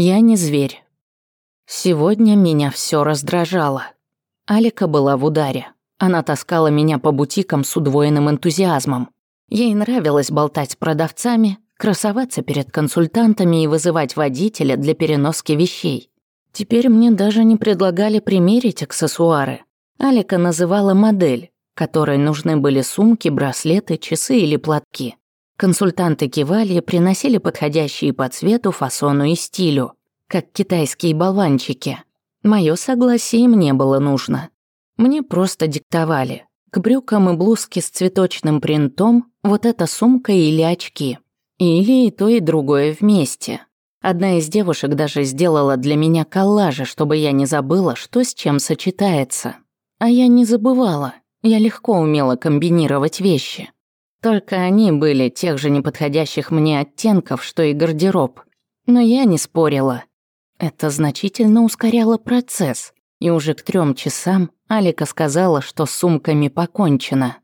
Я не зверь. Сегодня меня все раздражало. Алика была в ударе. Она таскала меня по бутикам с удвоенным энтузиазмом. Ей нравилось болтать с продавцами, красоваться перед консультантами и вызывать водителя для переноски вещей. Теперь мне даже не предлагали примерить аксессуары. Алика называла модель, которой нужны были сумки, браслеты, часы или платки. Консультанты кивали, приносили подходящие по цвету, фасону и стилю, как китайские болванчики. Моё согласие им не было нужно. Мне просто диктовали. К брюкам и блузке с цветочным принтом вот эта сумка или очки. Или и то, и другое вместе. Одна из девушек даже сделала для меня коллажи, чтобы я не забыла, что с чем сочетается. А я не забывала. Я легко умела комбинировать вещи. Только они были тех же неподходящих мне оттенков, что и гардероб. Но я не спорила. Это значительно ускоряло процесс, и уже к трем часам Алика сказала, что с сумками покончено.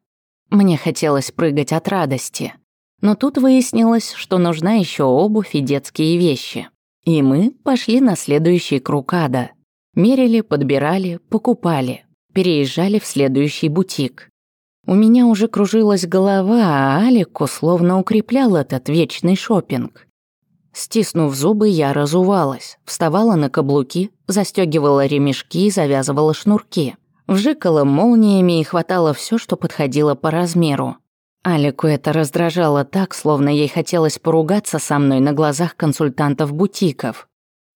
Мне хотелось прыгать от радости. Но тут выяснилось, что нужна еще обувь и детские вещи. И мы пошли на следующий круг ада. Мерили, подбирали, покупали. Переезжали в следующий бутик. У меня уже кружилась голова, а Алику словно укреплял этот вечный шопинг. Стиснув зубы, я разувалась, вставала на каблуки, застегивала ремешки и завязывала шнурки. Вжикала молниями и хватала все, что подходило по размеру. Алику это раздражало так, словно ей хотелось поругаться со мной на глазах консультантов бутиков.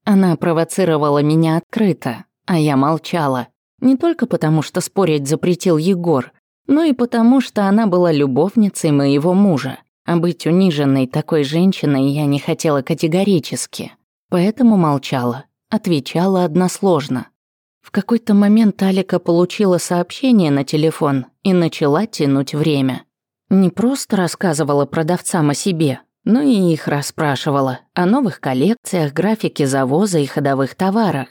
Она провоцировала меня открыто, а я молчала. Не только потому, что спорить запретил Егор, но и потому, что она была любовницей моего мужа, а быть униженной такой женщиной я не хотела категорически. Поэтому молчала, отвечала односложно. В какой-то момент Алика получила сообщение на телефон и начала тянуть время. Не просто рассказывала продавцам о себе, но и их расспрашивала о новых коллекциях, графике завоза и ходовых товарах.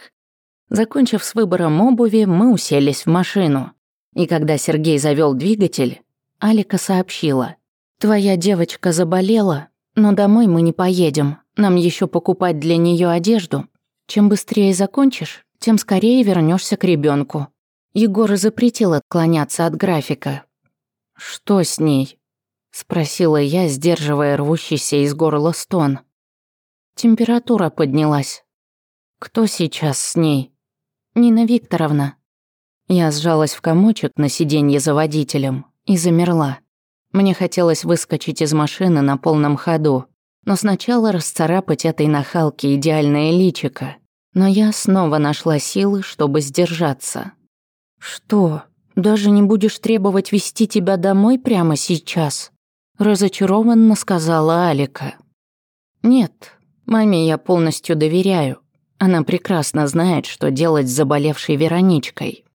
Закончив с выбором обуви, мы уселись в машину – и когда Сергей завёл двигатель, Алика сообщила. «Твоя девочка заболела, но домой мы не поедем. Нам ещё покупать для неё одежду. Чем быстрее закончишь, тем скорее вернёшься к ребёнку». Егор запретил отклоняться от графика. «Что с ней?» – спросила я, сдерживая рвущийся из горла стон. Температура поднялась. «Кто сейчас с ней?» «Нина Викторовна», я сжалась в комочек на сиденье за водителем и замерла. Мне хотелось выскочить из машины на полном ходу, но сначала расцарапать этой нахалке идеальное личико. Но я снова нашла силы, чтобы сдержаться. «Что, даже не будешь требовать вести тебя домой прямо сейчас?» Разочарованно сказала Алика. «Нет, маме я полностью доверяю. Она прекрасно знает, что делать с заболевшей Вероничкой».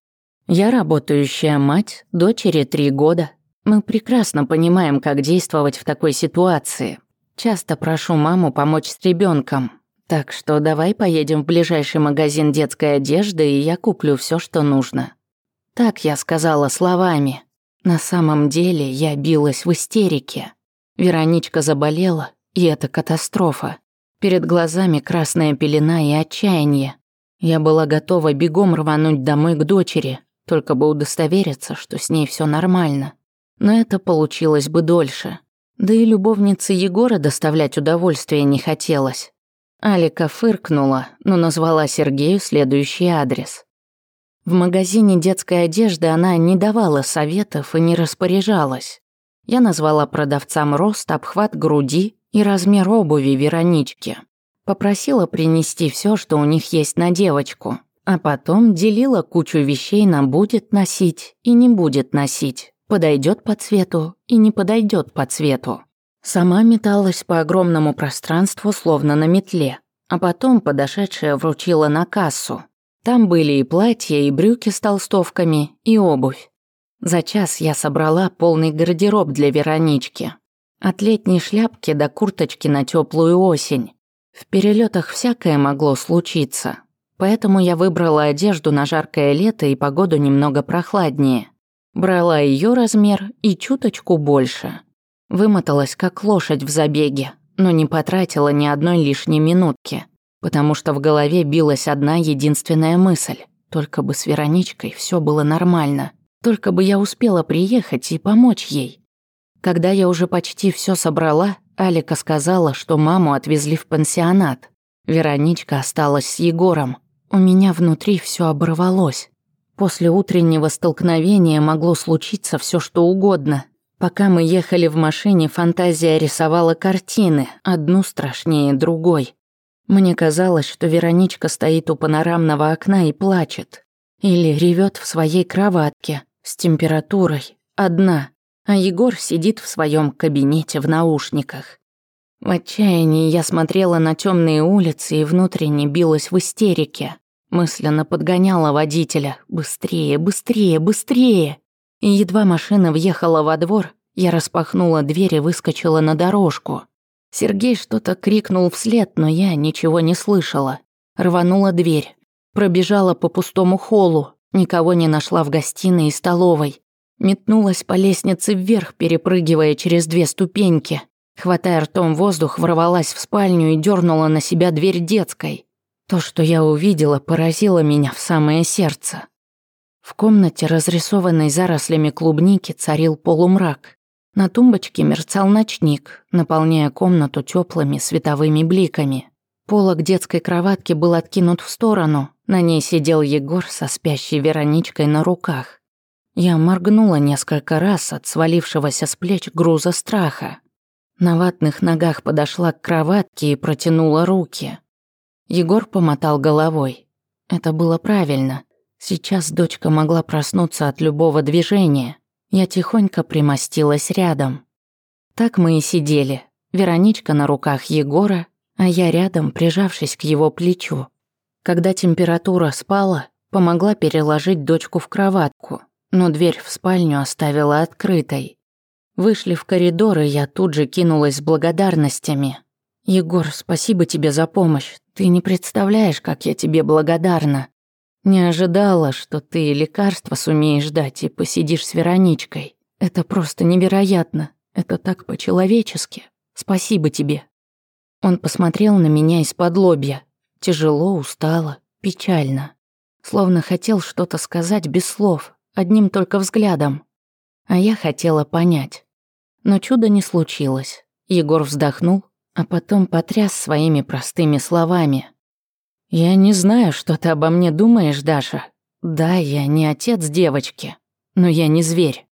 Я работающая мать, дочери три года. Мы прекрасно понимаем, как действовать в такой ситуации. Часто прошу маму помочь с ребенком. Так что давай поедем в ближайший магазин детской одежды, и я куплю все, что нужно. Так я сказала словами. На самом деле я билась в истерике. Вероничка заболела, и это катастрофа. Перед глазами красная пелена и отчаяние. Я была готова бегом рвануть домой к дочери, только бы удостовериться, что с ней все нормально. Но это получилось бы дольше. Да и любовнице Егора доставлять удовольствие не хотелось. Алика фыркнула, но назвала Сергею следующий адрес. В магазине детской одежды она не давала советов и не распоряжалась. Я назвала продавцам рост, обхват груди и размер обуви Веронички. Попросила принести все, что у них есть на девочку, а потом делила кучу вещей на будет носить и не будет носить, подойдет по цвету и не подойдет по цвету. Сама металась по огромному пространству, словно на метле, а потом подошедшая вручила на кассу. Там были и платья, и брюки с толстовками, и обувь. За час я собрала полный гардероб для Веронички. От летней шляпки до курточки на теплую осень. В перелетах всякое могло случиться, Поэтому я выбрала одежду на жаркое лето и погоду немного прохладнее. Брала ее размер и чуточку больше. Вымоталась как лошадь в забеге, но не потратила ни одной лишней минутки, потому что в голове билась одна единственная мысль. Только бы с Вероничкой все было нормально. Только бы я успела приехать и помочь ей. Когда я уже почти все собрала, Алика сказала, что маму отвезли в пансионат. Вероничка осталась с Егором, у меня внутри все оборвалось. После утреннего столкновения могло случиться все что угодно. Пока мы ехали в машине, фантазия рисовала картины, одну страшнее другой. Мне казалось, что Вероничка стоит у панорамного окна и плачет. Или ревет в своей кроватке, с температурой, одна, а Егор сидит в своем кабинете в наушниках. В отчаянии я смотрела на темные улицы и внутренне билась в истерике. Мысленно подгоняла водителя. Быстрее, быстрее, быстрее. И едва машина въехала во двор, я распахнула дверь и выскочила на дорожку. Сергей что-то крикнул вслед, но я ничего не слышала. Рванула дверь. Пробежала по пустому холлу. Никого не нашла в гостиной и столовой. Метнулась по лестнице вверх, перепрыгивая через две ступеньки. Хватая ртом воздух, ворвалась в спальню и дернула на себя дверь детской. То, что я увидела, поразило меня в самое сердце. В комнате, разрисованной зарослями клубники, царил полумрак. На тумбочке мерцал ночник, наполняя комнату теплыми световыми бликами. Полок детской кроватки был откинут в сторону, на ней сидел Егор со спящей Вероничкой на руках. Я моргнула несколько раз от свалившегося с плеч груза страха. На ватных ногах подошла к кроватке и протянула руки. Егор помотал головой. Это было правильно. Сейчас дочка могла проснуться от любого движения. Я тихонько примостилась рядом. Так мы и сидели. Вероничка на руках Егора, а я рядом, прижавшись к его плечу. Когда температура спала, помогла переложить дочку в кроватку, но дверь в спальню оставила открытой. Вышли в коридор, и я тут же кинулась с благодарностями. «Егор, спасибо тебе за помощь. Ты не представляешь, как я тебе благодарна. Не ожидала, что ты лекарства сумеешь дать и посидишь с Вероничкой. Это просто невероятно. Это так по-человечески. Спасибо тебе». Он посмотрел на меня из-под лобья. Тяжело, устало, печально. Словно хотел что-то сказать без слов, одним только взглядом. А я хотела понять. Но чуда не случилось. Егор вздохнул, а потом потряс своими простыми словами. «Я не знаю, что ты обо мне думаешь, Даша. Да, я не отец девочки, но я не зверь.